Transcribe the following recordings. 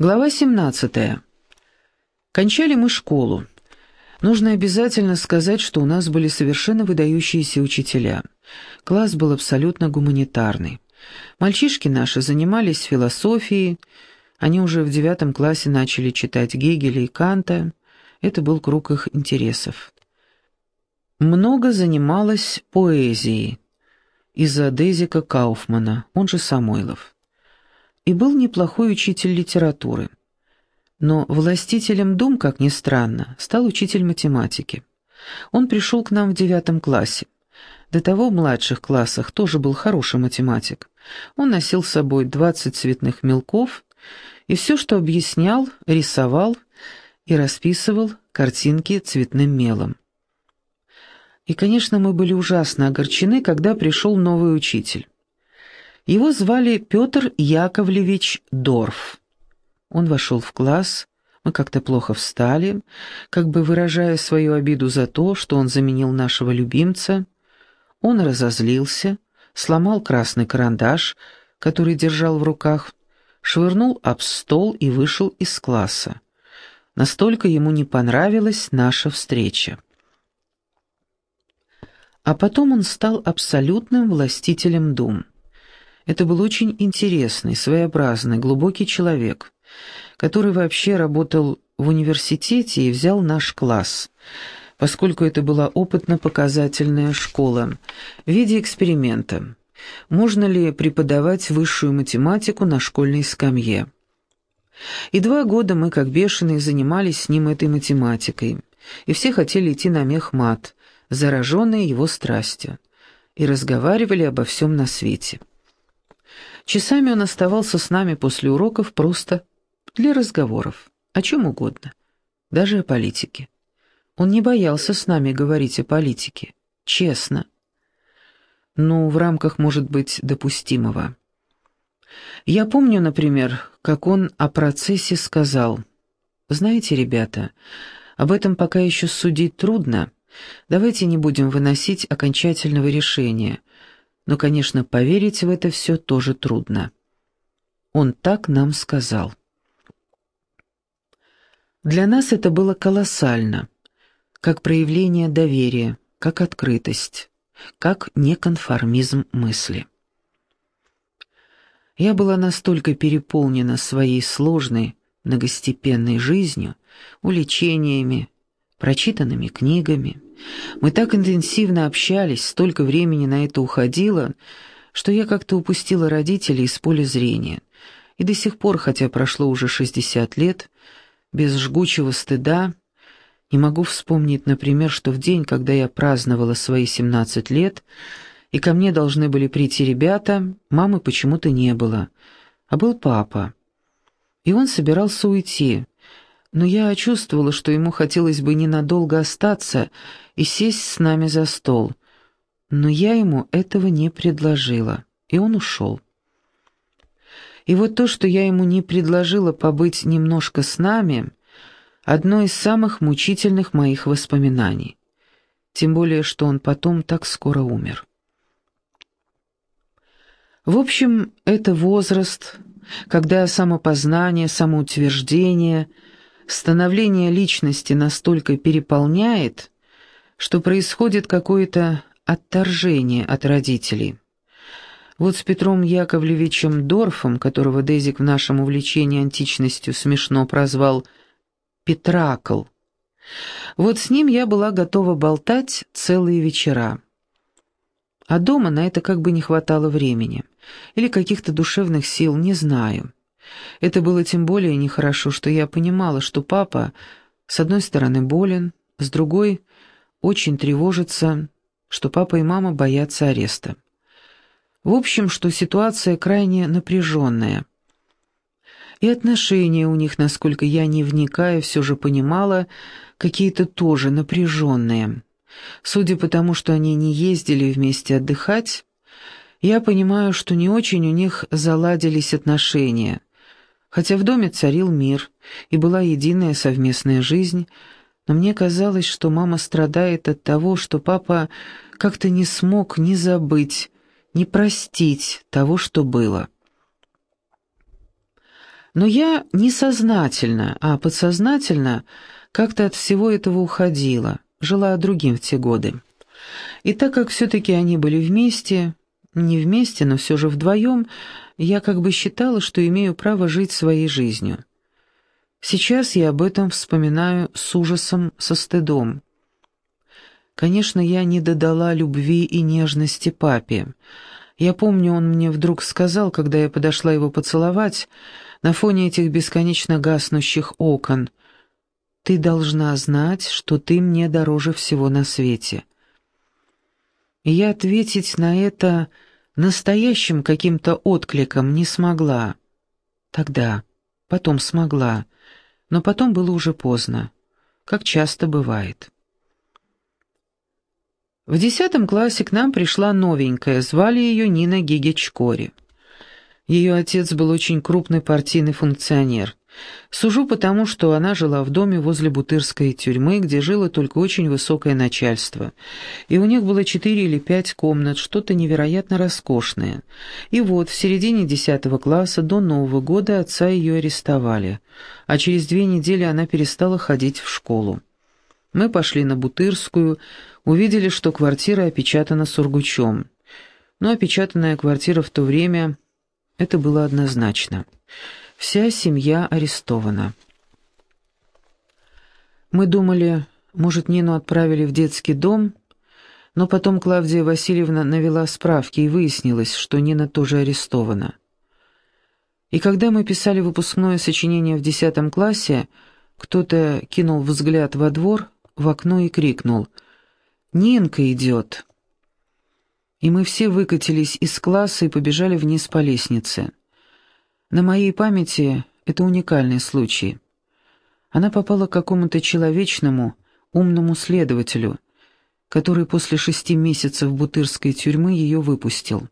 Глава 17. Кончали мы школу. Нужно обязательно сказать, что у нас были совершенно выдающиеся учителя. Класс был абсолютно гуманитарный. Мальчишки наши занимались философией, они уже в девятом классе начали читать Гегеля и Канта. Это был круг их интересов. Много занималась поэзией из-за Дезика Кауфмана, он же Самойлов и был неплохой учитель литературы. Но властителем дум, как ни странно, стал учитель математики. Он пришел к нам в девятом классе. До того в младших классах тоже был хороший математик. Он носил с собой 20 цветных мелков и все, что объяснял, рисовал и расписывал картинки цветным мелом. И, конечно, мы были ужасно огорчены, когда пришел новый учитель. Его звали Петр Яковлевич Дорф. Он вошел в класс, мы как-то плохо встали, как бы выражая свою обиду за то, что он заменил нашего любимца. Он разозлился, сломал красный карандаш, который держал в руках, швырнул об стол и вышел из класса. Настолько ему не понравилась наша встреча. А потом он стал абсолютным властителем дум. Это был очень интересный, своеобразный, глубокий человек, который вообще работал в университете и взял наш класс, поскольку это была опытно-показательная школа, в виде эксперимента. Можно ли преподавать высшую математику на школьной скамье? И два года мы, как бешеные, занимались с ним этой математикой, и все хотели идти на мехмат, зараженные его страстью, и разговаривали обо всем на свете. Часами он оставался с нами после уроков просто для разговоров, о чем угодно, даже о политике. Он не боялся с нами говорить о политике, честно. Ну, в рамках, может быть, допустимого. Я помню, например, как он о процессе сказал. «Знаете, ребята, об этом пока еще судить трудно. Давайте не будем выносить окончательного решения но, конечно, поверить в это все тоже трудно. Он так нам сказал. Для нас это было колоссально, как проявление доверия, как открытость, как неконформизм мысли. Я была настолько переполнена своей сложной, многостепенной жизнью, увлечениями, прочитанными книгами. Мы так интенсивно общались, столько времени на это уходило, что я как-то упустила родителей из поля зрения. И до сих пор, хотя прошло уже 60 лет, без жгучего стыда, не могу вспомнить, например, что в день, когда я праздновала свои 17 лет, и ко мне должны были прийти ребята, мамы почему-то не было, а был папа. И он собирался уйти, но я чувствовала, что ему хотелось бы ненадолго остаться и сесть с нами за стол. Но я ему этого не предложила, и он ушел. И вот то, что я ему не предложила побыть немножко с нами, одно из самых мучительных моих воспоминаний. Тем более, что он потом так скоро умер. В общем, это возраст, когда самопознание, самоутверждение — становление личности настолько переполняет, что происходит какое-то отторжение от родителей. Вот с Петром Яковлевичем Дорфом, которого Дезик в нашем увлечении античностью смешно прозвал «Петракл», вот с ним я была готова болтать целые вечера. А дома на это как бы не хватало времени. Или каких-то душевных сил, не знаю. Это было тем более нехорошо, что я понимала, что папа, с одной стороны, болен, с другой — очень тревожится, что папа и мама боятся ареста. В общем, что ситуация крайне напряженная. И отношения у них, насколько я не вникая, все же понимала, какие-то тоже напряженные. Судя по тому, что они не ездили вместе отдыхать, я понимаю, что не очень у них заладились отношения. Хотя в доме царил мир и была единая совместная жизнь, но мне казалось, что мама страдает от того, что папа как-то не смог ни забыть, ни простить того, что было. Но я не сознательно, а подсознательно как-то от всего этого уходила, жила другим в те годы. И так как все-таки они были вместе, не вместе, но все же вдвоем, я как бы считала, что имею право жить своей жизнью. Сейчас я об этом вспоминаю с ужасом, со стыдом. Конечно, я не додала любви и нежности папе. Я помню, он мне вдруг сказал, когда я подошла его поцеловать, на фоне этих бесконечно гаснущих окон, «Ты должна знать, что ты мне дороже всего на свете». И я ответить на это настоящим каким-то откликом не смогла. Тогда, потом смогла, но потом было уже поздно, как часто бывает. В десятом классе к нам пришла новенькая, звали ее Нина Гигечкори. Ее отец был очень крупный партийный функционер. Сужу потому, что она жила в доме возле Бутырской тюрьмы, где жило только очень высокое начальство. И у них было четыре или пять комнат, что-то невероятно роскошное. И вот в середине десятого класса до Нового года отца ее арестовали, а через две недели она перестала ходить в школу. Мы пошли на Бутырскую, увидели, что квартира опечатана сургучом. Но опечатанная квартира в то время это было однозначно. Вся семья арестована. Мы думали, может, Нину отправили в детский дом, но потом Клавдия Васильевна навела справки и выяснилось, что Нина тоже арестована. И когда мы писали выпускное сочинение в десятом классе, кто-то кинул взгляд во двор, в окно и крикнул «Нинка идет!» и мы все выкатились из класса и побежали вниз по лестнице. На моей памяти это уникальный случай. Она попала к какому-то человечному, умному следователю, который после шести месяцев бутырской тюрьмы ее выпустил.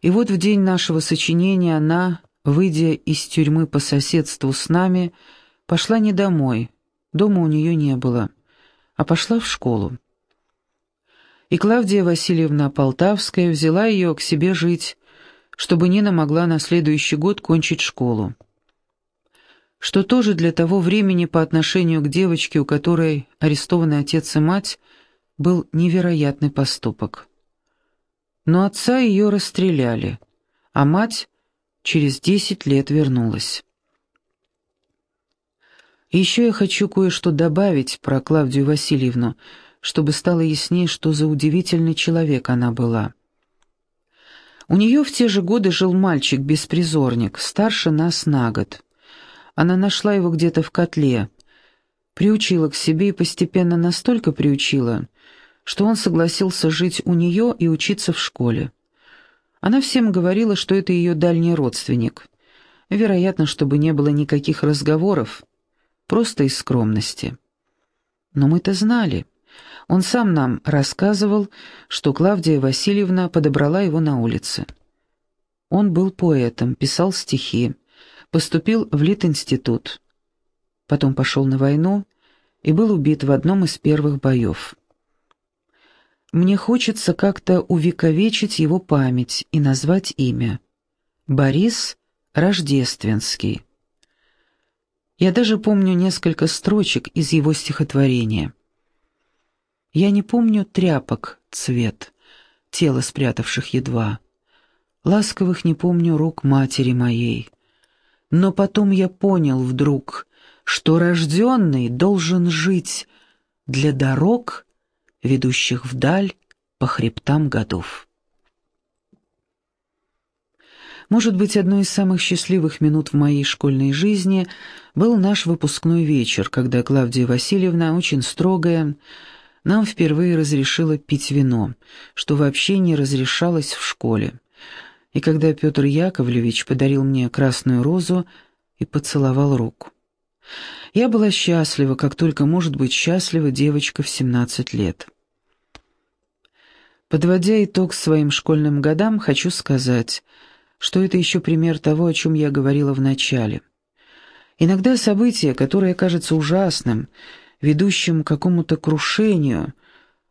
И вот в день нашего сочинения она, выйдя из тюрьмы по соседству с нами, пошла не домой, дома у нее не было, а пошла в школу и Клавдия Васильевна Полтавская взяла ее к себе жить, чтобы Нина могла на следующий год кончить школу. Что тоже для того времени по отношению к девочке, у которой арестованы отец и мать, был невероятный поступок. Но отца ее расстреляли, а мать через десять лет вернулась. Еще я хочу кое-что добавить про Клавдию Васильевну – чтобы стало яснее, что за удивительный человек она была. У нее в те же годы жил мальчик-беспризорник, старше нас на год. Она нашла его где-то в котле, приучила к себе и постепенно настолько приучила, что он согласился жить у нее и учиться в школе. Она всем говорила, что это ее дальний родственник. Вероятно, чтобы не было никаких разговоров, просто из скромности. Но мы-то знали. Он сам нам рассказывал, что Клавдия Васильевна подобрала его на улице. Он был поэтом, писал стихи, поступил в Литинститут. Потом пошел на войну и был убит в одном из первых боев. Мне хочется как-то увековечить его память и назвать имя. Борис Рождественский. Я даже помню несколько строчек из его стихотворения. Я не помню тряпок цвет, тело спрятавших едва. Ласковых не помню рук матери моей. Но потом я понял вдруг, что рожденный должен жить для дорог, ведущих вдаль по хребтам годов. Может быть, одной из самых счастливых минут в моей школьной жизни был наш выпускной вечер, когда Клавдия Васильевна, очень строгая, нам впервые разрешила пить вино, что вообще не разрешалось в школе. И когда Петр Яковлевич подарил мне красную розу и поцеловал руку. Я была счастлива, как только может быть счастлива девочка в 17 лет. Подводя итог своим школьным годам, хочу сказать, что это еще пример того, о чем я говорила в начале. Иногда событие, которое кажется ужасным, ведущим к какому-то крушению,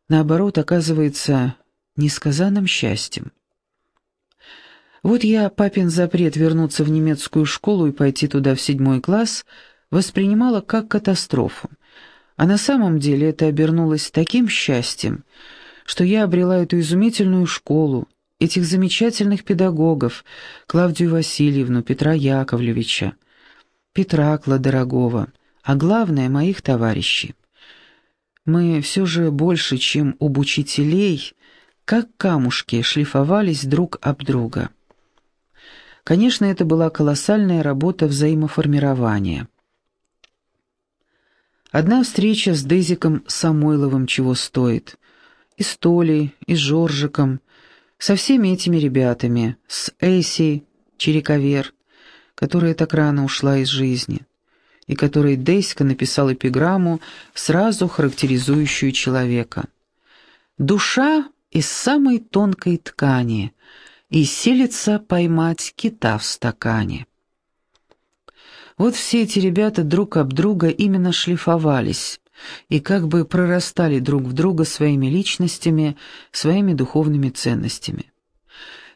наоборот, оказывается несказанным счастьем. Вот я папин запрет вернуться в немецкую школу и пойти туда в седьмой класс воспринимала как катастрофу. А на самом деле это обернулось таким счастьем, что я обрела эту изумительную школу, этих замечательных педагогов, Клавдию Васильевну, Петра Яковлевича, Петракла дорогого, а главное, моих товарищей. Мы все же больше, чем об учителей, как камушки шлифовались друг об друга. Конечно, это была колоссальная работа взаимоформирования. Одна встреча с Дезиком Самойловым чего стоит. И с Толей, и с Жоржиком, со всеми этими ребятами, с Эйси, Черековер, которая так рано ушла из жизни, и которой Деська написал эпиграмму, сразу характеризующую человека. «Душа из самой тонкой ткани, и селится поймать кита в стакане». Вот все эти ребята друг об друга именно шлифовались и как бы прорастали друг в друга своими личностями, своими духовными ценностями.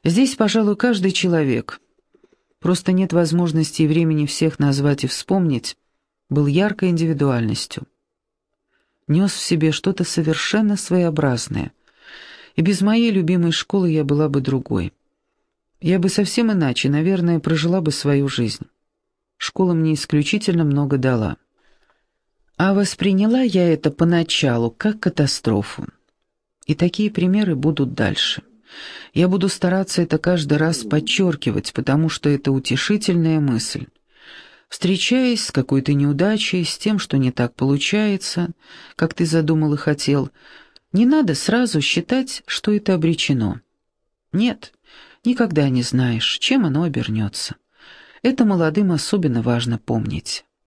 Здесь, пожалуй, каждый человек, просто нет возможности и времени всех назвать и вспомнить, был яркой индивидуальностью. Нес в себе что-то совершенно своеобразное, и без моей любимой школы я была бы другой. Я бы совсем иначе, наверное, прожила бы свою жизнь. Школа мне исключительно много дала. А восприняла я это поначалу как катастрофу. И такие примеры будут дальше. Я буду стараться это каждый раз подчеркивать, потому что это утешительная мысль. Встречаясь с какой-то неудачей, с тем, что не так получается, как ты задумал и хотел, не надо сразу считать, что это обречено. Нет, никогда не знаешь, чем оно обернется. Это молодым особенно важно помнить.